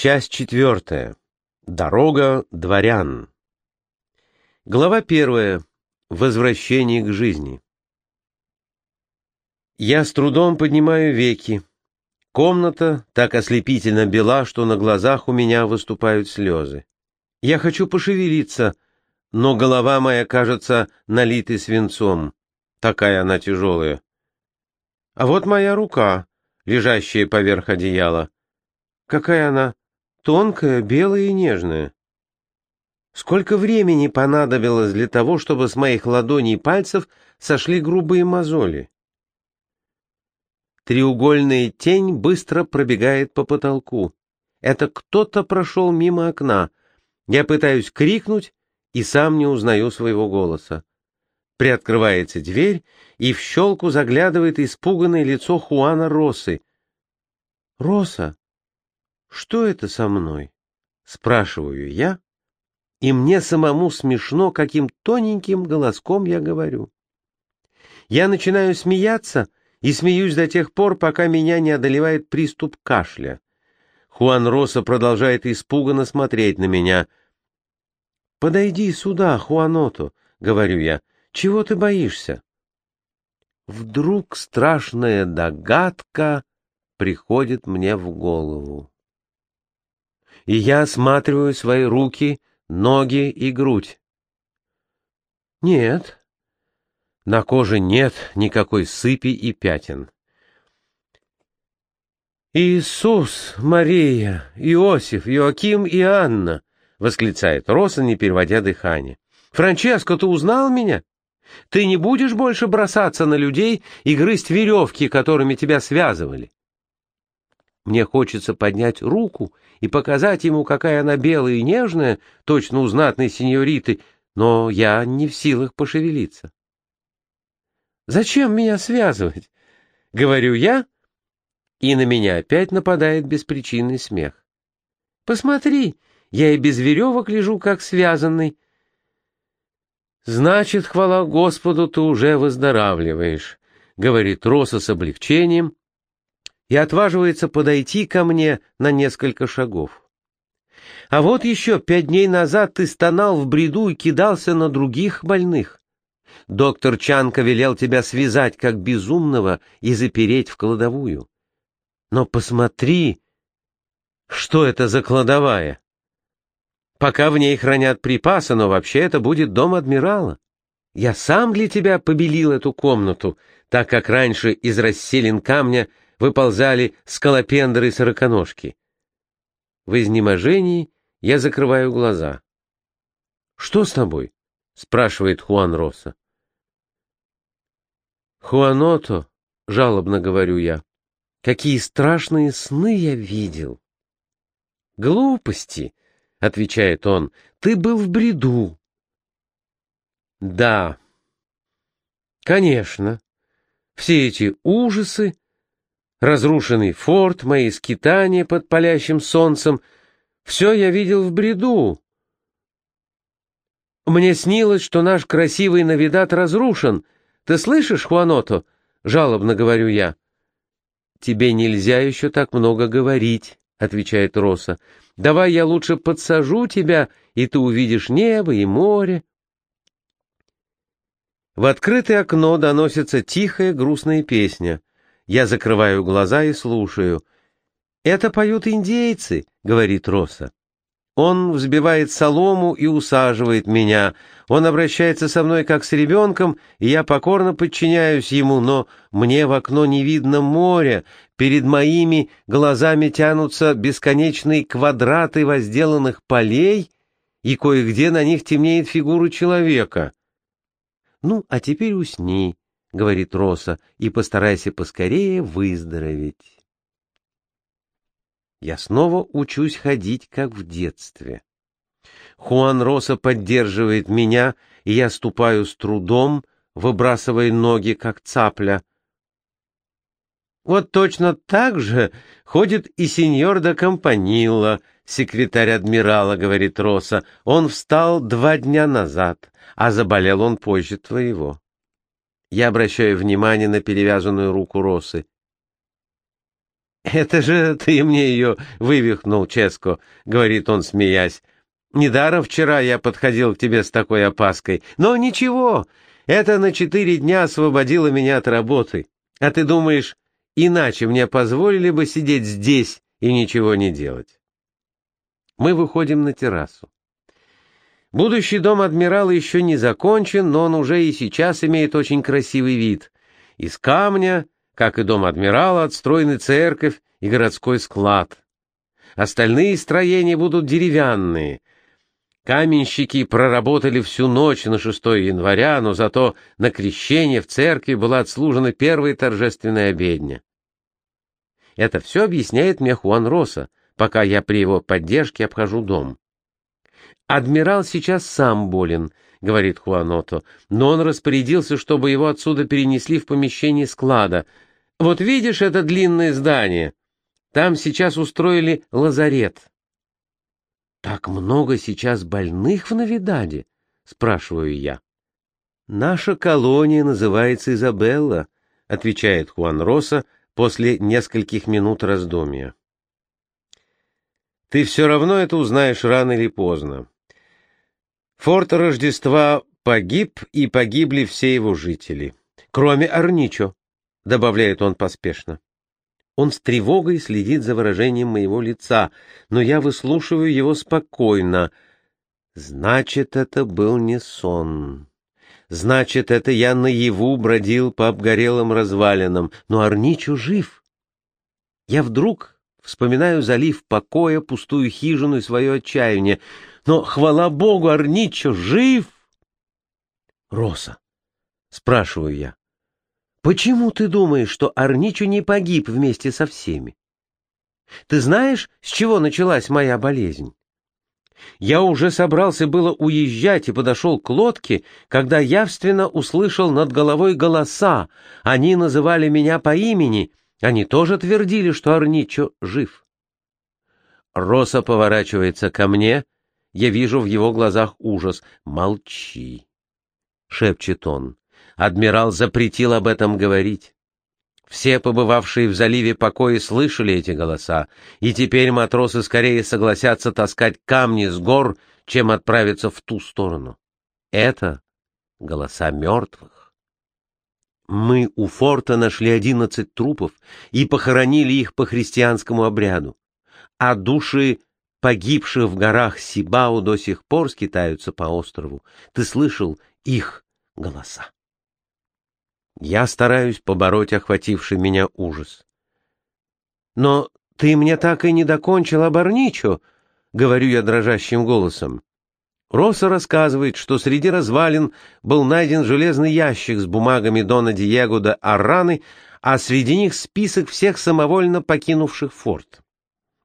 Часть четвертая. Дорога дворян. Глава первая. Возвращение к жизни. Я с трудом поднимаю веки. Комната так ослепительно бела, что на глазах у меня выступают слезы. Я хочу пошевелиться, но голова моя кажется налитой свинцом. Такая она тяжелая. А вот моя рука, лежащая поверх одеяла. Какая она тонкая, белая и нежная. Сколько времени понадобилось для того, чтобы с моих ладоней и пальцев сошли грубые мозоли? Треугольная тень быстро пробегает по потолку. Это кто-то прошел мимо окна. Я пытаюсь крикнуть и сам не узнаю своего голоса. Приоткрывается дверь, и в щелку заглядывает испуганное лицо Хуана Росы. «Роса, что это со мной?» — спрашиваю я, и мне самому смешно, каким тоненьким голоском я говорю. Я начинаю смеяться и смеюсь до тех пор, пока меня не одолевает приступ кашля. Хуан Роса продолжает испуганно смотреть на меня. «Подойди сюда, Хуаното», — говорю я, чего ты боишься? Вдруг страшная догадка приходит мне в голову. И я осматриваю свои руки, ноги и грудь. Нет, на коже нет никакой сыпи и пятен. «Иисус, Мария, Иосиф, Иоаким и Анна!» — восклицает Роса, не переводя дыхание. «Франческо, ты узнал меня? Ты не будешь больше бросаться на людей и грызть веревки, которыми тебя связывали. Мне хочется поднять руку и показать ему, какая она белая и нежная, точно у знатной сеньориты, но я не в силах пошевелиться. «Зачем меня связывать?» — говорю я, и на меня опять нападает беспричинный смех. «Посмотри, я и без веревок лежу, как связанный, «Значит, хвала Господу, ты уже выздоравливаешь», — говорит Роса с облегчением и отваживается подойти ко мне на несколько шагов. «А вот еще пять дней назад ты стонал в бреду и кидался на других больных. Доктор Чанка велел тебя связать как безумного и запереть в кладовую. Но посмотри, что это за кладовая!» Пока в ней хранят припасы, но вообще это будет дом адмирала. Я сам для тебя побелил эту комнату, так как раньше из расселин камня выползали скалопендры и сороконожки. В изнеможении я закрываю глаза. — Что с тобой? — спрашивает Хуан Роса. — Хуаното, — жалобно говорю я, — какие страшные сны я видел. — Глупости, — отвечает он, — ты был в бреду. Да, конечно, все эти ужасы, разрушенный форт, мои скитания под палящим солнцем, все я видел в бреду. Мне снилось, что наш красивый Навидат разрушен. Ты слышишь, Хуаното? — жалобно говорю я. — Тебе нельзя еще так много говорить, — отвечает Роса. Давай я лучше подсажу тебя, и ты увидишь небо и море. В открытое окно доносится тихая грустная песня. Я закрываю глаза и слушаю. «Это поют индейцы», — говорит Роса. Он взбивает солому и усаживает меня. Он обращается со мной как с ребенком, и я покорно подчиняюсь ему, но мне в окно не видно моря. Перед моими глазами тянутся бесконечные квадраты возделанных полей, и кое-где на них темнеет фигура человека. «Ну, а теперь усни», — говорит Роса, — «и постарайся поскорее выздороветь». Я снова учусь ходить, как в детстве. Хуан Роса поддерживает меня, и я ступаю с трудом, выбрасывая ноги, как цапля. Вот точно так же ходит и сеньор де Компанилла, секретарь адмирала, говорит Роса. Он встал два дня назад, а заболел он позже твоего. Я обращаю внимание на перевязанную руку Росы. «Это же ты мне ее вывихнул, Ческо», — говорит он, смеясь. «Недаром вчера я подходил к тебе с такой опаской. Но ничего, это на четыре дня освободило меня от работы. А ты думаешь, иначе мне позволили бы сидеть здесь и ничего не делать?» Мы выходим на террасу. Будущий дом адмирала еще не закончен, но он уже и сейчас имеет очень красивый вид. Из камня, как и дом адмирала, отстроены церковь и городской склад. Остальные строения будут деревянные. Каменщики проработали всю ночь на 6 января, но зато на крещение в церкви была отслужена первая торжественная обедня. Это все объясняет мне Хуан Роса, пока я при его поддержке обхожу дом. «Адмирал сейчас сам болен», — говорит Хуаното, «но он распорядился, чтобы его отсюда перенесли в помещение склада. Вот видишь это длинное здание? Там сейчас устроили лазарет». «Так много сейчас больных в Навидаде?» — спрашиваю я. «Наша колония называется Изабелла», — отвечает Хуан Роса после нескольких минут раздумья. «Ты все равно это узнаешь рано или поздно. Форт Рождества погиб, и погибли все его жители. Кроме Арничо, — добавляет он поспешно. Он с тревогой следит за выражением моего лица, но я выслушиваю его спокойно. Значит, это был не сон. Значит, это я наяву бродил по обгорелым развалинам, но Арничо жив. Я вдруг вспоминаю залив покоя, пустую хижину и свое отчаяние. Но, хвала богу, Арничо жив. Роса, спрашиваю я, почему ты думаешь, что Арничо не погиб вместе со всеми? Ты знаешь, с чего началась моя болезнь? Я уже собрался было уезжать и подошел к лодке, когда явственно услышал над головой голоса. Они называли меня по имени. Они тоже твердили, что Арничо жив. Роса поворачивается ко мне — я вижу в его глазах ужас. «Молчи!» — шепчет он. Адмирал запретил об этом говорить. Все побывавшие в заливе покои слышали эти голоса, и теперь матросы скорее согласятся таскать камни с гор, чем отправиться в ту сторону. Это голоса мертвых. Мы у форта нашли одиннадцать трупов и похоронили их по христианскому обряду, а души погибших в горах Сибау до сих пор скитаются по острову. Ты слышал их голоса? Я стараюсь побороть охвативший меня ужас. Но ты мне так и не докончил оборничо, говорю я дрожащим голосом. Росса рассказывает, что среди развалин был найден железный ящик с бумагами Дона Диего де Арраны, а среди них список всех самовольно покинувших форт.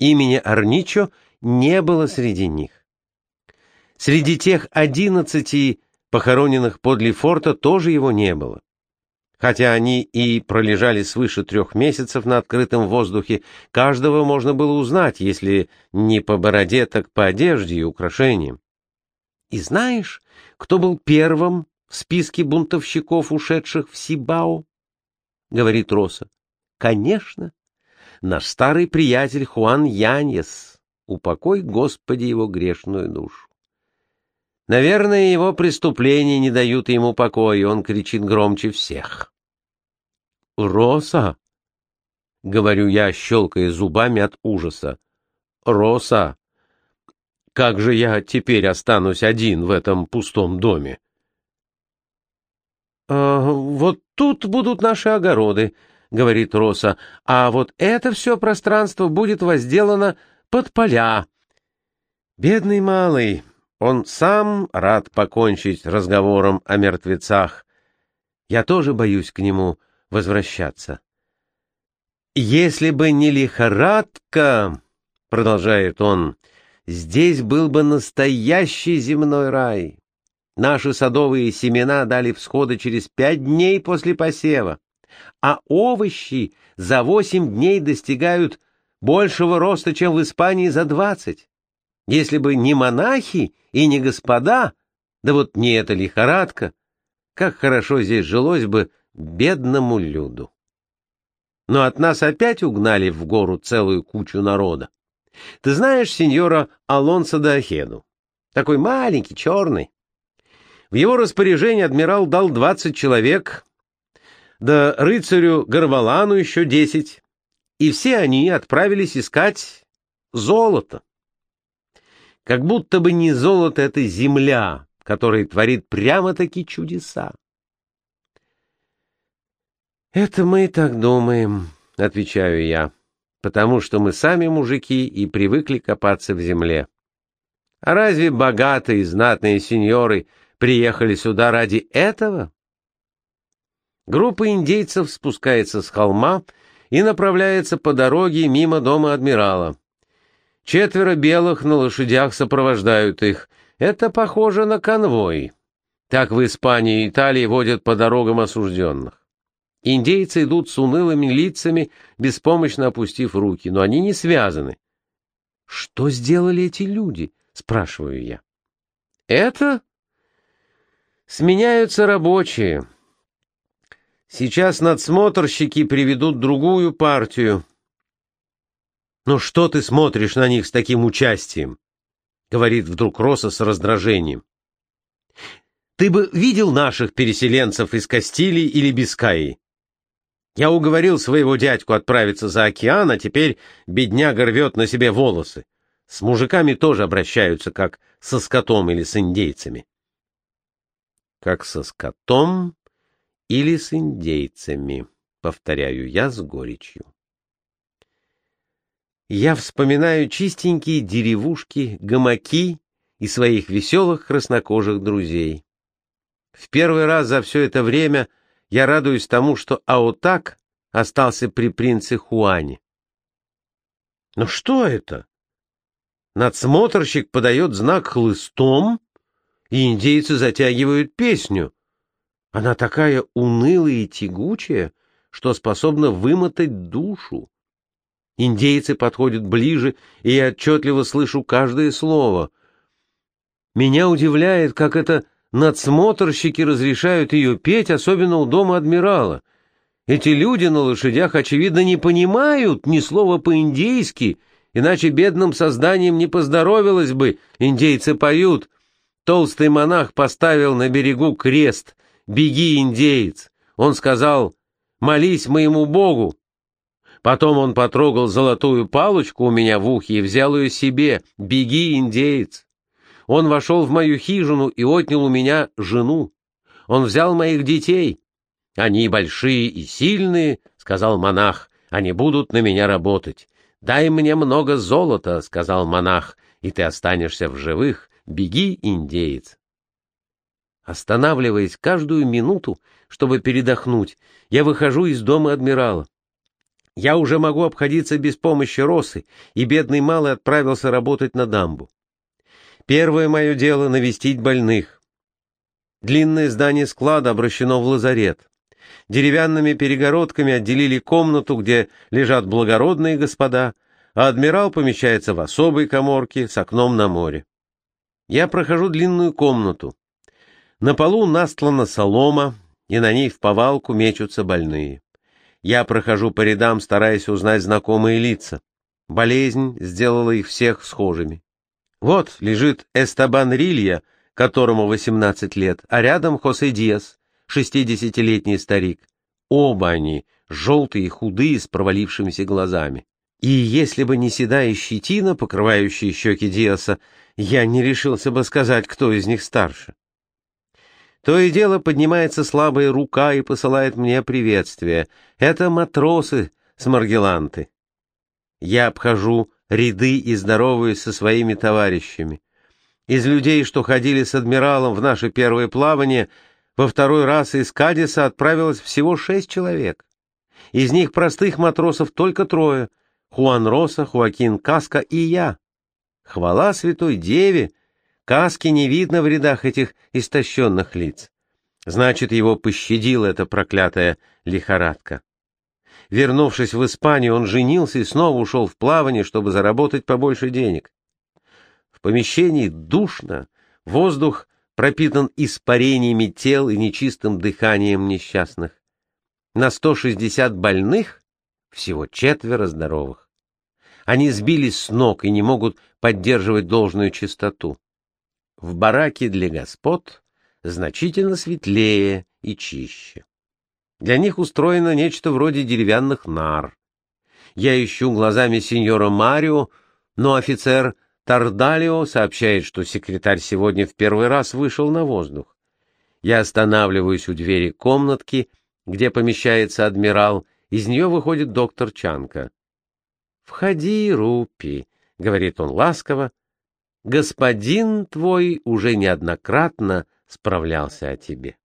Имени Арничо не было среди них. Среди тех одиннадцати похороненных подле форта тоже его не было. Хотя они и пролежали свыше трех месяцев на открытом воздухе, каждого можно было узнать, если не по бороде, так по одежде и украшениям. И знаешь, кто был первым в списке бунтовщиков, ушедших в Сибао? — говорит Роса. — Конечно, наш старый приятель Хуан Яньес упокой, Господи, его грешную душу. Наверное, его преступления не дают ему покоя, и он кричит громче всех. «Роса!» — говорю я, щелкая зубами от ужаса. «Роса! Как же я теперь останусь один в этом пустом доме?» «А, «Вот тут будут наши огороды», — говорит Роса, «а вот это все пространство будет возделано под поля. Бедный малый, он сам рад покончить разговором о мертвецах. Я тоже боюсь к нему возвращаться. «Если бы не лихорадка, — продолжает он, — здесь был бы настоящий земной рай. Наши садовые семена дали всходы через пять дней после посева, а овощи за восемь дней достигают большего роста, чем в Испании за двадцать. Если бы не монахи и не господа, да вот не эта лихорадка, как хорошо здесь жилось бы бедному люду. но от нас опять угнали в гору целую кучу народа. Ты знаешь сеньора Алонсо де Ахеду? Такой маленький, черный. В его распоряжение адмирал дал двадцать человек, да рыцарю Горвалану еще десять, и все они отправились искать золото. Как будто бы не золото — это земля, которая творит прямо-таки чудеса. «Это мы и так думаем», — отвечаю я, «потому что мы сами мужики и привыкли копаться в земле. А разве богатые и знатные сеньоры приехали сюда ради этого?» Группа индейцев спускается с холма и направляется по дороге мимо дома адмирала. Четверо белых на лошадях сопровождают их. Это похоже на конвой. Так в Испании и Италии водят по дорогам осужденных. Индейцы идут с унылыми лицами, беспомощно опустив руки, но они не связаны. «Что сделали эти люди?» — спрашиваю я. «Это?» «Сменяются рабочие. Сейчас надсмотрщики приведут другую партию. «Ну что ты смотришь на них с таким участием?» — говорит вдруг Роса с раздражением. «Ты бы видел наших переселенцев из Кастилии или Бискаи? Я уговорил своего дядьку отправиться за океан, а теперь бедняга рвет на себе волосы. С мужиками тоже обращаются, как со скотом или с индейцами». «Как со скотом или с индейцами, повторяю я с горечью. Я вспоминаю чистенькие деревушки, гамаки и своих веселых краснокожих друзей. В первый раз за все это время я радуюсь тому, что Аутак остался при принце Хуане. Но что это? Надсмотрщик подает знак хлыстом, и индейцы затягивают песню. Она такая унылая и тягучая, что способна вымотать душу. Индейцы подходят ближе, и я отчетливо слышу каждое слово. Меня удивляет, как это надсмотрщики разрешают ее петь, особенно у дома адмирала. Эти люди на лошадях, очевидно, не понимают ни слова по-индейски, иначе бедным созданием не поздоровилось бы. Индейцы поют. Толстый монах поставил на берегу крест — «Беги, индеец!» Он сказал «Молись моему Богу!» Потом он потрогал золотую палочку у меня в ухе и взял ее себе «Беги, индеец!» Он вошел в мою хижину и отнял у меня жену. Он взял моих детей. «Они большие и сильные», — сказал монах, — «они будут на меня работать». «Дай мне много золота», — сказал монах, — «и ты останешься в живых. Беги, индеец». Останавливаясь каждую минуту, чтобы передохнуть, я выхожу из дома адмирала. Я уже могу обходиться без помощи Росы, и бедный малый отправился работать на дамбу. Первое мое дело — навестить больных. Длинное здание склада обращено в лазарет. Деревянными перегородками отделили комнату, где лежат благородные господа, а адмирал помещается в особой коморке с окном на море. Я прохожу длинную комнату. На полу настлана солома, и на ней в повалку мечутся больные. Я прохожу по рядам, стараясь узнать знакомые лица. Болезнь сделала их всех схожими. Вот лежит Эстабан Рилья, которому 18 лет, а рядом Хосе Диас, 60-летний старик. Оба они желтые и худые, с провалившимися глазами. И если бы не седая щетина, покрывающая щеки Диаса, я не решился бы сказать, кто из них старше. То и дело поднимается слабая рука и посылает мне приветствие. Это матросы с Маргеланты. Я обхожу ряды и здороваюсь со своими товарищами. Из людей, что ходили с адмиралом в наше первое плавание, во второй раз из Кадиса отправилось всего шесть человек. Из них простых матросов только трое — Хуан Роса, Хуакин Каска и я. Хвала святой деве, Каски не видно в рядах этих истощенных лиц. Значит, его пощадила эта проклятая лихорадка. Вернувшись в Испанию, он женился и снова ушел в плавание, чтобы заработать побольше денег. В помещении душно, воздух пропитан испарениями тел и нечистым дыханием несчастных. На 160 больных всего четверо здоровых. Они сбились с ног и не могут поддерживать должную чистоту. В бараке для господ значительно светлее и чище. Для них устроено нечто вроде деревянных нар. Я ищу глазами сеньора Марио, но офицер Тардалио сообщает, что секретарь сегодня в первый раз вышел на воздух. Я останавливаюсь у двери комнатки, где помещается адмирал, из нее выходит доктор Чанка. «Входи, Рупи», — говорит он ласково, — «господин твой уже неоднократно справлялся о тебе».